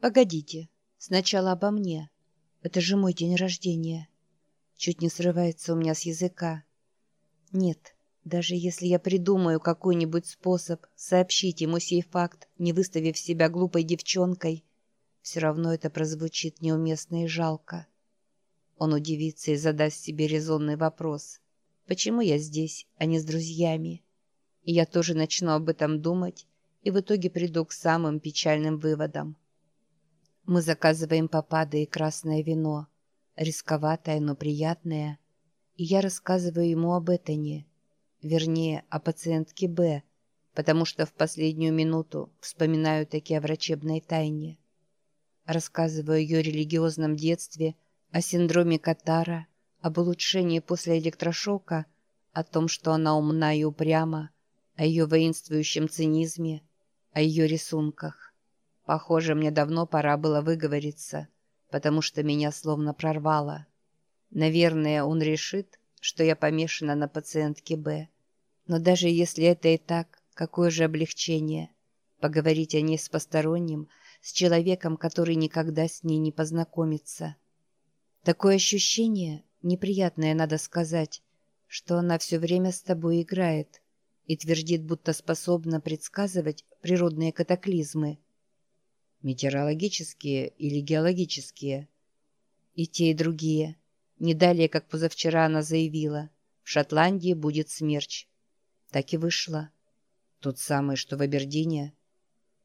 Погодите, сначала обо мне. Это же мой день рождения. Чуть не срывается у меня с языка. Нет, даже если я придумаю какой-нибудь способ сообщить ему сей факт, не выставив себя глупой девчонкой, все равно это прозвучит неуместно и жалко. Он удивится и задаст себе резонный вопрос. Почему я здесь, а не с друзьями? И я тоже начну об этом думать, и в итоге приду к самым печальным выводам. Мы заказываем попады и красное вино, рисковатое, но приятное, и я рассказываю ему об Этане, вернее, о пациентке Б, потому что в последнюю минуту вспоминаю таки о врачебной тайне. Рассказываю ее религиозном детстве, о синдроме Катара, об улучшении после электрошока, о том, что она умна и упряма, о ее воинствующем цинизме, о ее рисунках. Похоже, мне давно пора было выговориться, потому что меня словно прорвало. Наверное, он решит, что я помешана на пациентке Б. Но даже если это и так, какое же облегчение? Поговорить о ней с посторонним, с человеком, который никогда с ней не познакомится. Такое ощущение, неприятное, надо сказать, что она все время с тобой играет и твердит, будто способна предсказывать природные катаклизмы. Метеорологические или геологические? И те, и другие. Не далее, как позавчера она заявила, в Шотландии будет смерч. Так и вышло. Тот самый, что в Абердине.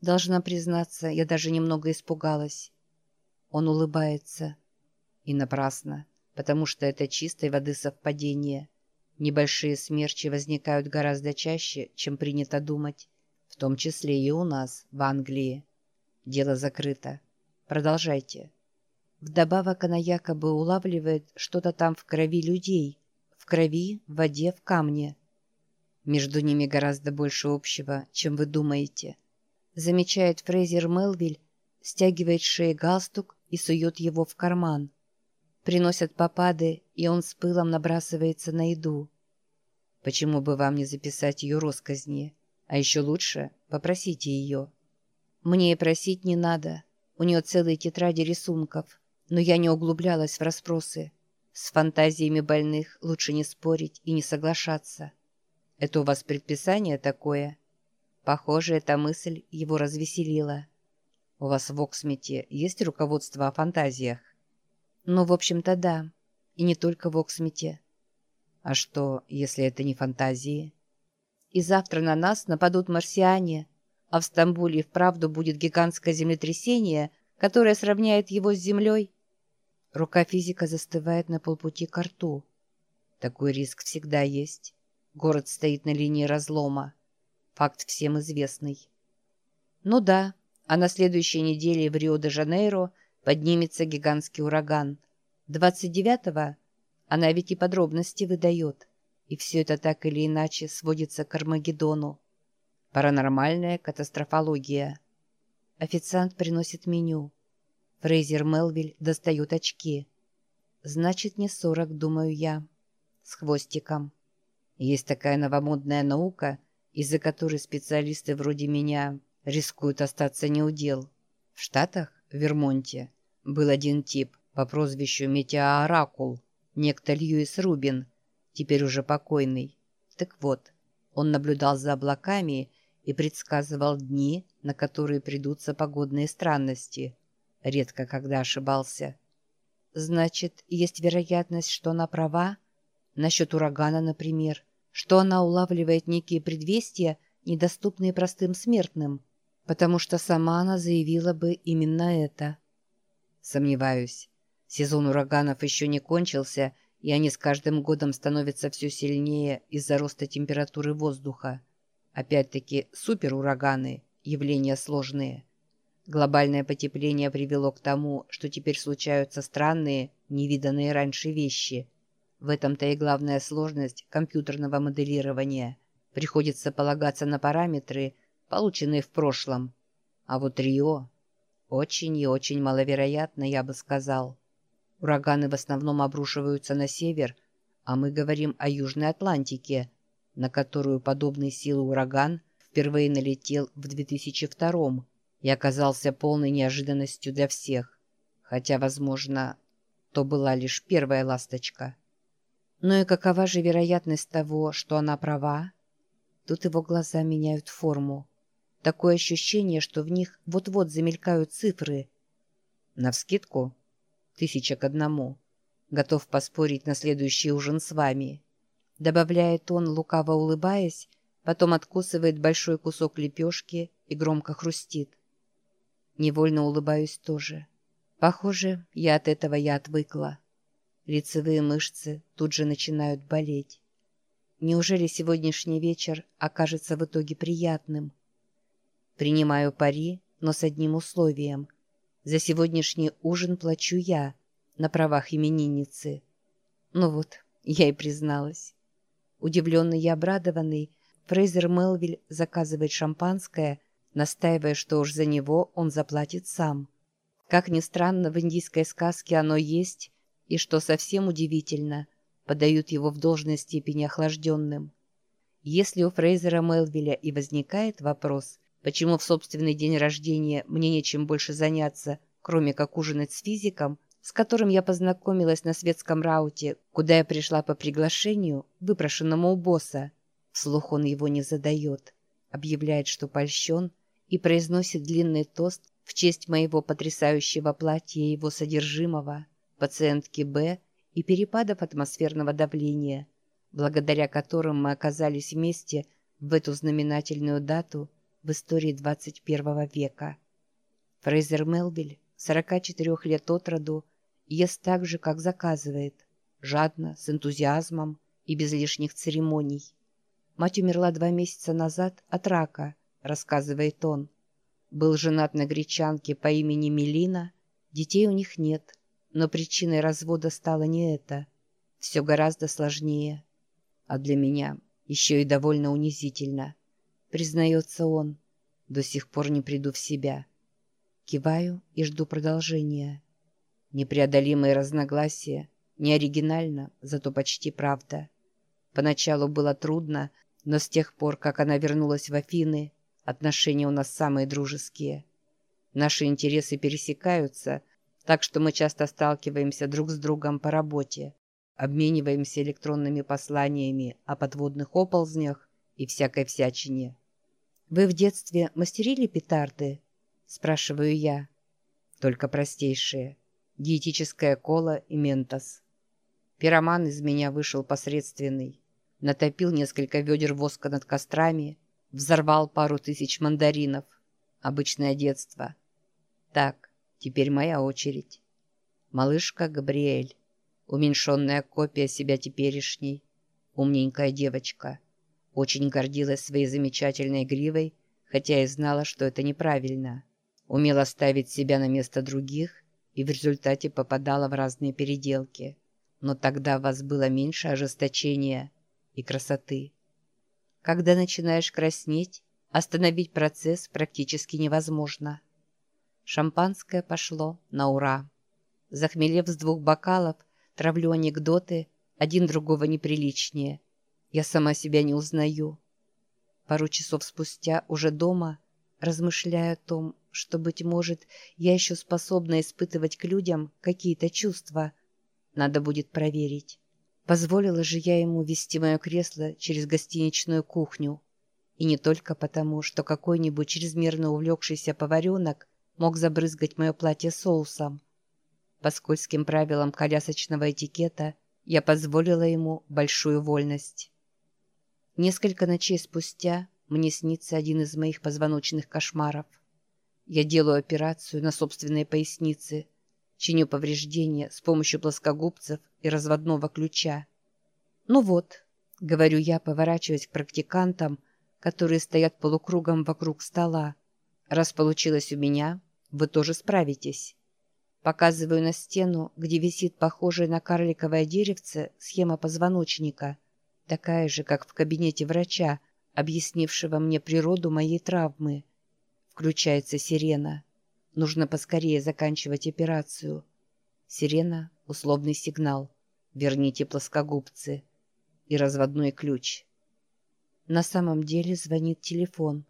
Должна признаться, я даже немного испугалась. Он улыбается. И напрасно, потому что это чистой воды совпадение. Небольшие смерчи возникают гораздо чаще, чем принято думать, в том числе и у нас, в Англии. Дело закрыто. Продолжайте. Вдобавок она якобы улавливает что-то там в крови людей. В крови, в воде, в камне. Между ними гораздо больше общего, чем вы думаете. Замечает Фрейзер Мелвиль, стягивает с шеи галстук и сует его в карман. Приносят попады, и он с пылом набрасывается на еду. Почему бы вам не записать ее росказни? А еще лучше попросите ее. Мне и просить не надо. У нее целые тетради рисунков. Но я не углублялась в расспросы. С фантазиями больных лучше не спорить и не соглашаться. Это у вас предписание такое? Похоже, эта мысль его развеселила. У вас в Оксмите есть руководство о фантазиях? Ну, в общем-то, да. И не только в Оксмите. А что, если это не фантазии? И завтра на нас нападут марсиане – а в Стамбуле вправду будет гигантское землетрясение, которое сравняет его с землей. Рука физика застывает на полпути к рту. Такой риск всегда есть. Город стоит на линии разлома. Факт всем известный. Ну да, а на следующей неделе в Рио-де-Жанейро поднимется гигантский ураган. 29-го она ведь и подробности выдает. И все это так или иначе сводится к Армагеддону. Паранормальная катастрофология. Официант приносит меню. Фрейзер Мелвиль достает очки. Значит, не сорок, думаю я. С хвостиком. Есть такая новомодная наука, из-за которой специалисты вроде меня рискуют остаться неудел. В Штатах, в Вермонте, был один тип по прозвищу Метеооракул, некто Льюис Рубин, теперь уже покойный. Так вот, он наблюдал за облаками и предсказывал дни, на которые придутся погодные странности. Редко когда ошибался. Значит, есть вероятность, что она права? Насчет урагана, например. Что она улавливает некие предвестия, недоступные простым смертным. Потому что сама она заявила бы именно это. Сомневаюсь. Сезон ураганов еще не кончился, и они с каждым годом становятся все сильнее из-за роста температуры воздуха. Опять-таки, суперураганы – явления сложные. Глобальное потепление привело к тому, что теперь случаются странные, невиданные раньше вещи. В этом-то и главная сложность компьютерного моделирования. Приходится полагаться на параметры, полученные в прошлом. А вот Рио – очень и очень маловероятно, я бы сказал. Ураганы в основном обрушиваются на север, а мы говорим о Южной Атлантике – на которую подобный силы ураган впервые налетел в 2002 и оказался полной неожиданностью для всех, хотя, возможно, то была лишь первая ласточка. Ну и какова же вероятность того, что она права? Тут его глаза меняют форму. Такое ощущение, что в них вот-вот замелькают цифры. Навскидку? Тысяча к одному. Готов поспорить на следующий ужин с вами. Добавляет он, лукаво улыбаясь, потом откусывает большой кусок лепешки и громко хрустит. Невольно улыбаюсь тоже. Похоже, я от этого я отвыкла. Лицевые мышцы тут же начинают болеть. Неужели сегодняшний вечер окажется в итоге приятным? Принимаю пари, но с одним условием. За сегодняшний ужин плачу я, на правах именинницы. Ну вот, я и призналась. Удивленный и обрадованный, Фрейзер Мелвиль заказывает шампанское, настаивая, что уж за него он заплатит сам. Как ни странно, в индийской сказке оно есть, и, что совсем удивительно, подают его в должной степени охлажденным. Если у Фрейзера Мелвиля и возникает вопрос, почему в собственный день рождения мне нечем больше заняться, кроме как ужинать с физиком, с которым я познакомилась на светском рауте, куда я пришла по приглашению, выпрошенному у босса, вслух он его не задает, объявляет, что польщен, и произносит длинный тост в честь моего потрясающего платья и его содержимого, пациентки Б и перепадов атмосферного давления, благодаря которым мы оказались вместе в эту знаменательную дату в истории 21 века. Фрейзер Мелвиль, 44 лет от роду, ест так же, как заказывает, жадно, с энтузиазмом и без лишних церемоний. Мать умерла два месяца назад от рака, рассказывает он. Был женат на гречанке по имени Мелина, детей у них нет, но причиной развода стало не это. Все гораздо сложнее. А для меня еще и довольно унизительно. Признается он. До сих пор не приду в себя. Киваю и жду продолжения. Непреодолимые разногласия. Не оригинально, зато почти правда. Поначалу было трудно, но с тех пор, как она вернулась в Афины, отношения у нас самые дружеские. Наши интересы пересекаются, так что мы часто сталкиваемся друг с другом по работе, обмениваемся электронными посланиями о подводных оползнях и всякой всячине. «Вы в детстве мастерили петарды?» – спрашиваю я. «Только простейшие. Диетическая кола и ментос. Пироман из меня вышел посредственный натопил несколько ведер воска над кострами, взорвал пару тысяч мандаринов. Обычное детство. Так, теперь моя очередь. Малышка Габриэль. Уменьшенная копия себя теперешней. Умненькая девочка. Очень гордилась своей замечательной гривой, хотя и знала, что это неправильно. Умела ставить себя на место других и в результате попадала в разные переделки. Но тогда у вас было меньше ожесточения – и красоты. Когда начинаешь краснеть, остановить процесс практически невозможно. Шампанское пошло на ура. Захмелев с двух бокалов, травлю анекдоты, один другого неприличнее. Я сама себя не узнаю. Пару часов спустя, уже дома, размышляю о том, что, быть может, я еще способна испытывать к людям какие-то чувства. Надо будет проверить. Позволила же я ему вести мое кресло через гостиничную кухню. И не только потому, что какой-нибудь чрезмерно увлекшийся поваренок мог забрызгать мое платье соусом. По скользким правилам колясочного этикета я позволила ему большую вольность. Несколько ночей спустя мне снится один из моих позвоночных кошмаров. Я делаю операцию на собственной пояснице – чиню повреждения с помощью плоскогубцев и разводного ключа. «Ну вот», — говорю я, поворачиваясь к практикантам, которые стоят полукругом вокруг стола. «Раз получилось у меня, вы тоже справитесь». Показываю на стену, где висит похожая на карликовое деревце схема позвоночника, такая же, как в кабинете врача, объяснившего мне природу моей травмы. Включается сирена. Нужно поскорее заканчивать операцию. Сирена — условный сигнал. Верните плоскогубцы. И разводной ключ. На самом деле звонит телефон.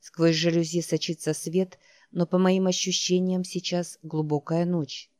Сквозь жалюзи сочится свет, но по моим ощущениям сейчас глубокая ночь.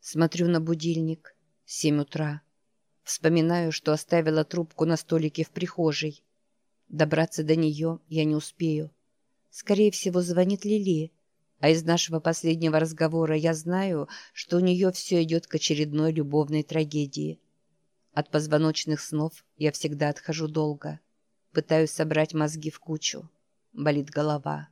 Смотрю на будильник. Семь утра. Вспоминаю, что оставила трубку на столике в прихожей. Добраться до нее я не успею. Скорее всего, звонит Лили. А из нашего последнего разговора я знаю, что у нее все идет к очередной любовной трагедии. От позвоночных снов я всегда отхожу долго. Пытаюсь собрать мозги в кучу. Болит голова.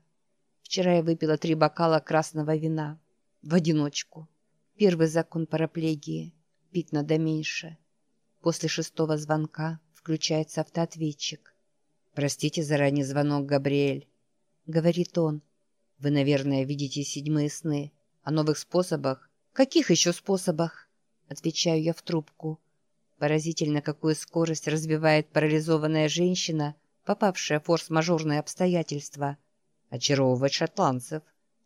Вчера я выпила три бокала красного вина. В одиночку. Первый закон параплегии. Пить надо меньше. После шестого звонка включается автоответчик. «Простите заранее звонок, Габриэль», — говорит он. «Вы, наверное, видите седьмые сны. О новых способах?» «Каких еще способах?» — отвечаю я в трубку. Поразительно, какую скорость развивает парализованная женщина, попавшая в форс-мажорные обстоятельства. Очаровывать шотландцев.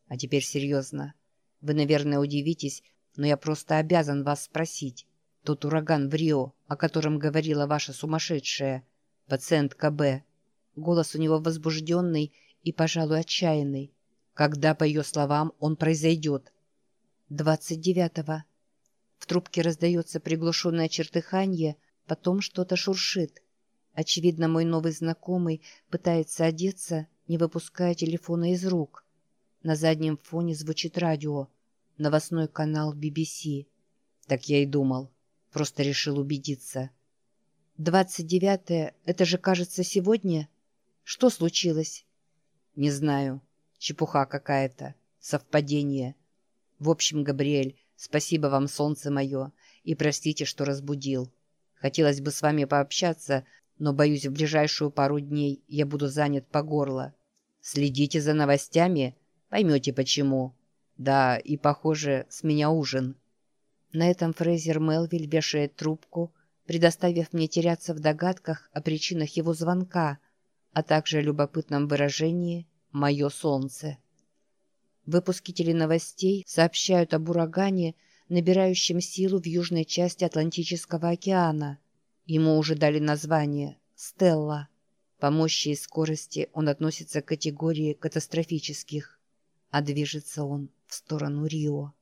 А теперь серьезно. Вы, наверное, удивитесь, но я просто обязан вас спросить. Тот ураган в Рио, о котором говорила ваша сумасшедшая, пациент КБ. Голос у него возбужденный и, пожалуй, отчаянный. Когда, по ее словам, он произойдет? Двадцать девятого. В трубке раздается приглушенное чертыханье, потом что-то шуршит. Очевидно, мой новый знакомый пытается одеться, не выпуская телефона из рук. На заднем фоне звучит радио. Новостной канал BBC. Так я и думал. Просто решил убедиться. «Двадцать девятое — это же, кажется, сегодня? Что случилось?» «Не знаю. Чепуха какая-то. Совпадение. В общем, Габриэль, Спасибо вам, солнце мое, и простите, что разбудил. Хотелось бы с вами пообщаться, но, боюсь, в ближайшую пару дней я буду занят по горло. Следите за новостями, поймете почему. Да, и, похоже, с меня ужин». На этом Фрейзер Мелвиль вешает трубку, предоставив мне теряться в догадках о причинах его звонка, а также о любопытном выражении «Мое солнце». Выпуски теленовостей сообщают об урагане, набирающем силу в южной части Атлантического океана. Ему уже дали название «Стелла». По мощи и скорости он относится к категории катастрофических, а движется он в сторону Рио.